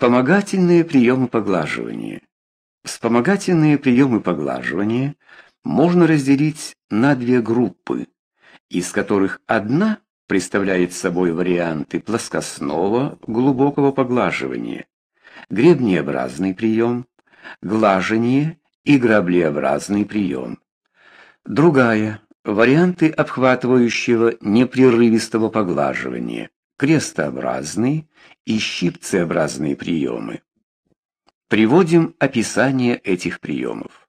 Вспомогательные приемы поглаживания. Вспомогательные приемы поглаживания можно разделить на две группы, из которых одна представляет собой варианты плоскостного глубокого поглаживания, гребнеобразный прием, глажение и граблеобразный прием. Другая – варианты обхватывающего непрерывистого поглаживания, крестообразный и щипцеобразные приемы. Приводим описание этих приемов.